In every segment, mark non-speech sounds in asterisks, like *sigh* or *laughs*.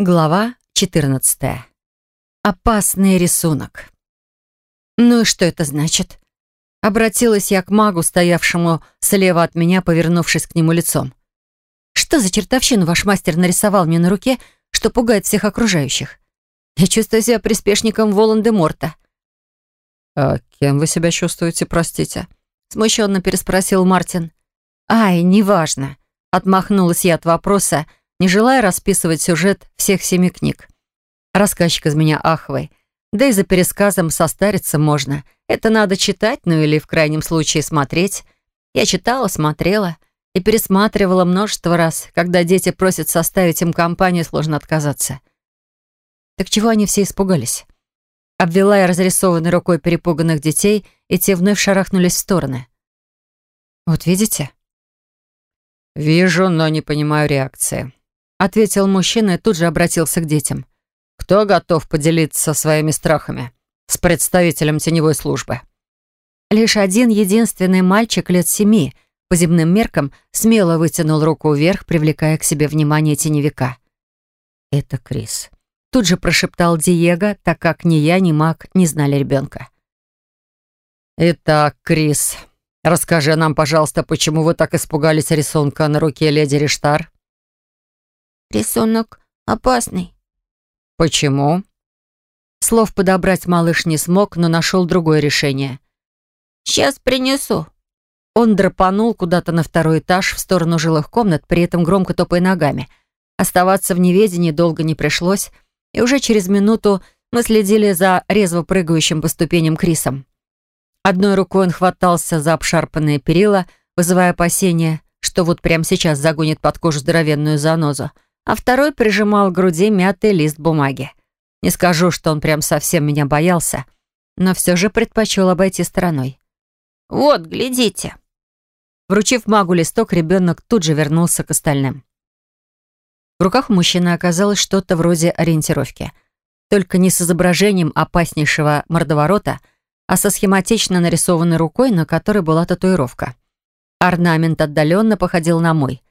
Глава 14. Опасный рисунок. «Ну и что это значит?» Обратилась я к магу, стоявшему слева от меня, повернувшись к нему лицом. «Что за чертовщину ваш мастер нарисовал мне на руке, что пугает всех окружающих? Я чувствую себя приспешником Волан-де-Морта». «А кем вы себя чувствуете, простите?» Смущенно переспросил Мартин. «Ай, неважно», — отмахнулась я от вопроса, — не желая расписывать сюжет всех семи книг. Рассказчик из меня ахвой. Да и за пересказом состариться можно. Это надо читать, ну или в крайнем случае смотреть. Я читала, смотрела и пересматривала множество раз. Когда дети просят составить им компанию, сложно отказаться. Так чего они все испугались? Обвела я разрисованной рукой перепуганных детей, и те вновь шарахнулись в стороны. «Вот видите?» «Вижу, но не понимаю реакции», ответил мужчина и тут же обратился к детям. «Кто готов поделиться своими страхами с представителем теневой службы?» Лишь один единственный мальчик лет семи, по земным меркам, смело вытянул руку вверх, привлекая к себе внимание теневика. «Это Крис», — тут же прошептал Диего, так как ни я, ни Мак не знали ребенка. «Итак, Крис, расскажи нам, пожалуйста, почему вы так испугались рисунка на руке леди Риштар?» Рисунок опасный. Почему? Слов подобрать малыш не смог, но нашел другое решение. Сейчас принесу. Он драпанул куда-то на второй этаж в сторону жилых комнат, при этом громко топая ногами. Оставаться в неведении долго не пришлось, и уже через минуту мы следили за резво прыгающим по ступеням Крисом. Одной рукой он хватался за обшарпанные перила, вызывая опасения, что вот прямо сейчас загонит под кожу здоровенную занозу — а второй прижимал к груди мятый лист бумаги. Не скажу, что он прям совсем меня боялся, но все же предпочел обойти стороной. «Вот, глядите!» Вручив магу листок, ребенок тут же вернулся к остальным. В руках мужчины оказалось что-то вроде ориентировки. Только не с изображением опаснейшего мордоворота, а со схематично нарисованной рукой, на которой была татуировка. Орнамент отдаленно походил на мой.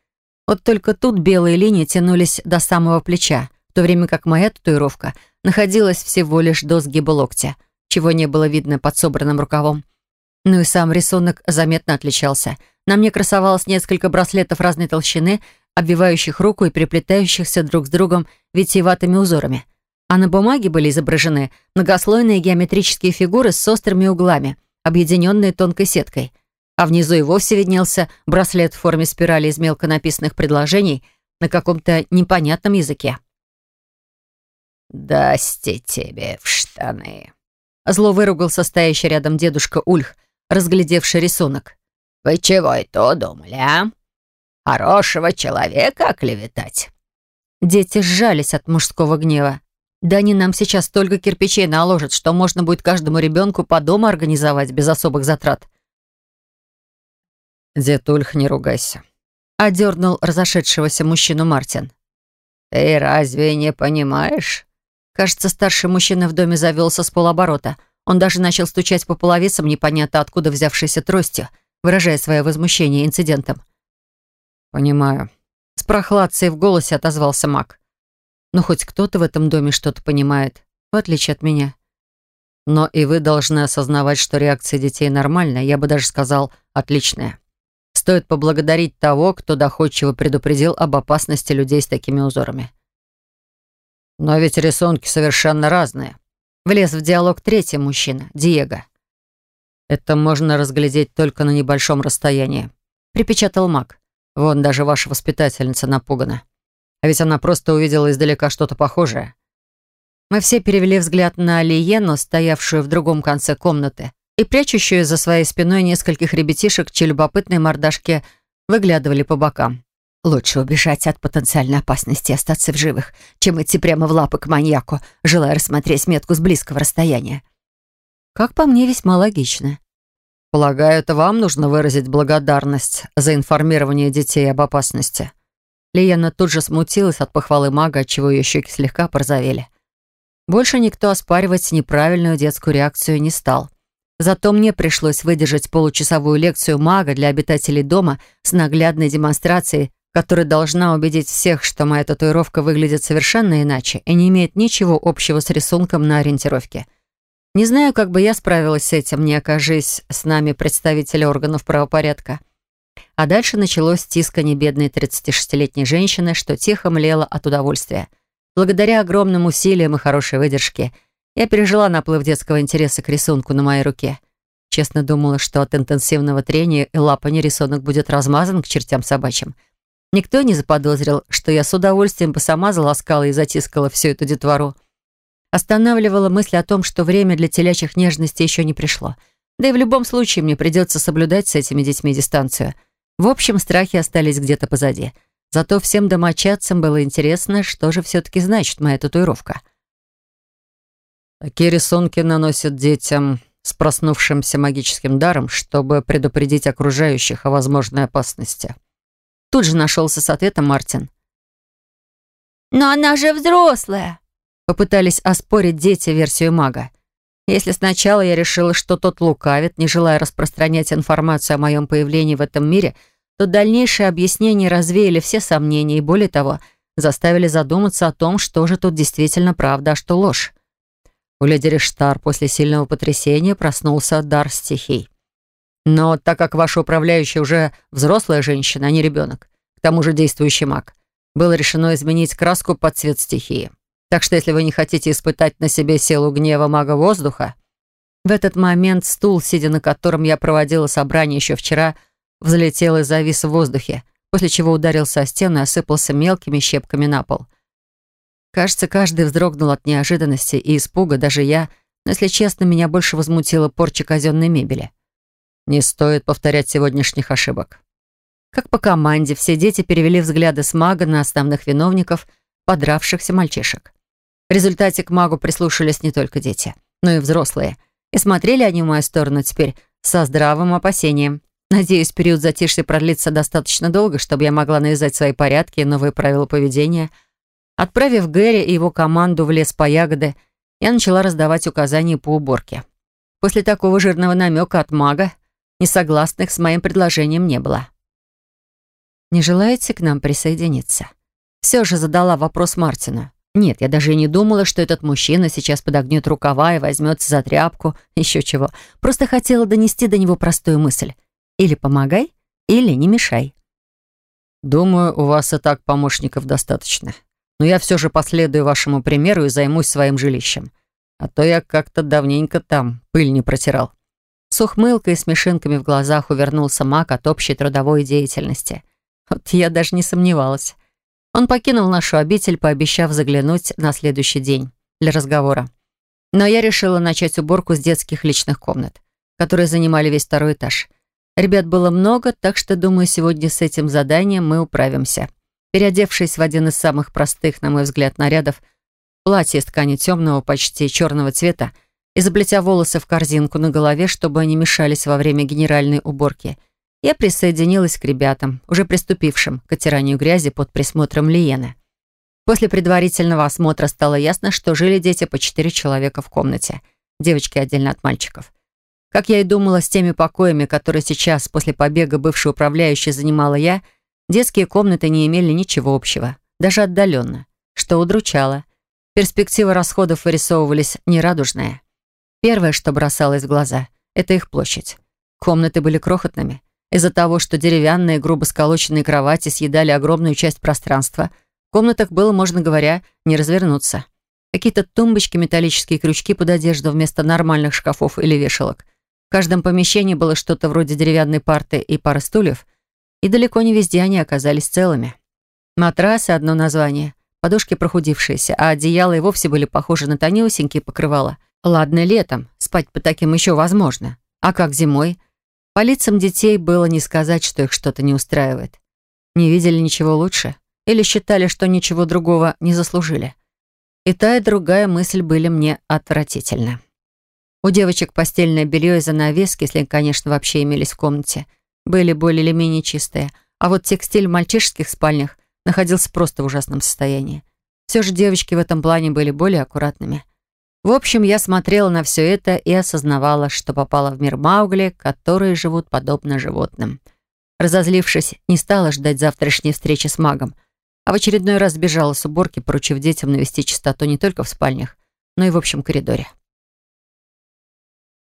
Вот только тут белые линии тянулись до самого плеча, в то время как моя татуировка находилась всего лишь до сгиба локтя, чего не было видно под собранным рукавом. Ну и сам рисунок заметно отличался. На мне красовалось несколько браслетов разной толщины, обвивающих руку и переплетающихся друг с другом витиеватыми узорами. А на бумаге были изображены многослойные геометрические фигуры с острыми углами, объединенные тонкой сеткой — а внизу и вовсе виднелся браслет в форме спирали из мелко написанных предложений на каком-то непонятном языке. «Дасте тебе в штаны», — зло выругался стоящий рядом дедушка Ульх, разглядевший рисунок. «Вы чего это думали, а? Хорошего человека оклеветать?» Дети сжались от мужского гнева. Да они нам сейчас столько кирпичей наложат, что можно будет каждому ребенку по дому организовать без особых затрат. «Дед Ульх, не ругайся», — одернул разошедшегося мужчину Мартин. «Ты разве не понимаешь?» Кажется, старший мужчина в доме завелся с полоборота. Он даже начал стучать по половицам, непонятно откуда взявшейся тростью, выражая свое возмущение инцидентом. «Понимаю». С прохладцей в голосе отозвался маг. «Ну, хоть кто-то в этом доме что-то понимает, в отличие от меня». «Но и вы должны осознавать, что реакция детей нормальная, я бы даже сказал, отличная. Стоит поблагодарить того, кто доходчиво предупредил об опасности людей с такими узорами. Но ведь рисунки совершенно разные. Влез в диалог третий мужчина, Диего. Это можно разглядеть только на небольшом расстоянии. Припечатал маг. Вон даже ваша воспитательница напугана. А ведь она просто увидела издалека что-то похожее. Мы все перевели взгляд на Лиену, стоявшую в другом конце комнаты, и прячущую за своей спиной нескольких ребятишек, чьи любопытные мордашки выглядывали по бокам. Лучше убежать от потенциальной опасности и остаться в живых, чем идти прямо в лапы к маньяку, желая рассмотреть метку с близкого расстояния. Как по мне, весьма логично. Полагаю, это вам нужно выразить благодарность за информирование детей об опасности. Лиена тут же смутилась от похвалы мага, отчего ее щеки слегка порозовели. Больше никто оспаривать неправильную детскую реакцию не стал. Зато мне пришлось выдержать получасовую лекцию мага для обитателей дома с наглядной демонстрацией которая должна убедить всех, что моя татуировка выглядит совершенно иначе и не имеет ничего общего с рисунком на ориентировке. Не знаю, как бы я справилась с этим, не окажись с нами представители органов правопорядка. А дальше началось тискание бедной 36-летней женщины, что тихо млела от удовольствия. Благодаря огромным усилиям и хорошей выдержке я пережила наплыв детского интереса к рисунку на моей руке. Честно думала, что от интенсивного трения и лапания рисунок будет размазан к чертям собачьим — Никто не заподозрил, что я с удовольствием бы сама заласкала и затискала всю эту детвору. Останавливала мысль о том, что время для телячьих нежностей еще не пришло. Да и в любом случае мне придется соблюдать с этими детьми дистанцию. В общем, страхи остались где-то позади. Зато всем домочадцам было интересно, что же все-таки значит моя татуировка. Такие рисунки наносят детям с проснувшимся магическим даром, чтобы предупредить окружающих о возможной опасности. Тут же нашелся с ответом Мартин. «Но она же взрослая!» Попытались оспорить дети версию мага. Если сначала я решила, что тот лукавит, не желая распространять информацию о моем появлении в этом мире, то дальнейшие объяснения развеяли все сомнения и, более того, заставили задуматься о том, что же тут действительно правда, а что ложь. У леди Рештар после сильного потрясения проснулся дар стихий. Но так как ваша управляющая уже взрослая женщина, а не ребенок, к тому же действующий маг, было решено изменить краску под цвет стихии. Так что если вы не хотите испытать на себе силу гнева мага воздуха, в этот момент стул, сидя на котором я проводила собрание еще вчера, взлетел и завис в воздухе, после чего ударился о стену и осыпался мелкими щепками на пол. Кажется, каждый вздрогнул от неожиданности и испуга, даже я, но, если честно, меня больше возмутила порча казенной мебели. Не стоит повторять сегодняшних ошибок. Как по команде, все дети перевели взгляды с мага на основных виновников, подравшихся мальчишек. В результате к магу прислушались не только дети, но и взрослые. И смотрели они в мою сторону теперь со здравым опасением. Надеюсь, период затишья продлится достаточно долго, чтобы я могла навязать свои порядки и новые правила поведения. Отправив Гэри и его команду в лес по ягоды, я начала раздавать указания по уборке. После такого жирного намека от мага Несогласных с моим предложением не было. «Не желаете к нам присоединиться?» Все же задала вопрос Мартину. Нет, я даже и не думала, что этот мужчина сейчас подогнет рукава и возьмется за тряпку, *laughs* еще чего. Просто хотела донести до него простую мысль. Или помогай, или не мешай. «Думаю, у вас и так помощников достаточно. Но я все же последую вашему примеру и займусь своим жилищем. А то я как-то давненько там пыль не протирал». С ухмылкой и смешинками в глазах увернулся маг от общей трудовой деятельности. Вот я даже не сомневалась. Он покинул нашу обитель, пообещав заглянуть на следующий день для разговора. Но я решила начать уборку с детских личных комнат, которые занимали весь второй этаж. Ребят было много, так что, думаю, сегодня с этим заданием мы управимся. Переодевшись в один из самых простых, на мой взгляд, нарядов, платье из ткани темного, почти черного цвета, и, заплетя волосы в корзинку на голове, чтобы они мешались во время генеральной уборки, я присоединилась к ребятам, уже приступившим к оттиранию грязи под присмотром Лиены. После предварительного осмотра стало ясно, что жили дети по четыре человека в комнате, девочки отдельно от мальчиков. Как я и думала, с теми покоями, которые сейчас, после побега бывшей управляющей, занимала я, детские комнаты не имели ничего общего, даже отдаленно, что удручало. Перспективы расходов вырисовывались нерадужные. Первое, что бросалось в глаза, это их площадь. Комнаты были крохотными. Из-за того, что деревянные, грубо сколоченные кровати съедали огромную часть пространства, в комнатах было, можно говоря, не развернуться. Какие-то тумбочки, металлические крючки под одежду вместо нормальных шкафов или вешалок. В каждом помещении было что-то вроде деревянной парты и пары стульев, и далеко не везде они оказались целыми. Матрасы — одно название, подушки прохудившиеся, а одеяла и вовсе были похожи на тонюсенькие покрывала — Ладно, летом, спать по таким еще возможно. А как зимой? По лицам детей было не сказать, что их что-то не устраивает. Не видели ничего лучше? Или считали, что ничего другого не заслужили? И та, и другая мысль были мне отвратительны. У девочек постельное белье и занавески, если, конечно, вообще имелись в комнате, были более или менее чистые, а вот текстиль в мальчишеских спальнях находился просто в ужасном состоянии. Все же девочки в этом плане были более аккуратными. В общем, я смотрела на все это и осознавала, что попала в мир Маугли, которые живут подобно животным. Разозлившись, не стала ждать завтрашней встречи с магом, а в очередной раз бежала с уборки, поручив детям навести чистоту не только в спальнях, но и в общем коридоре.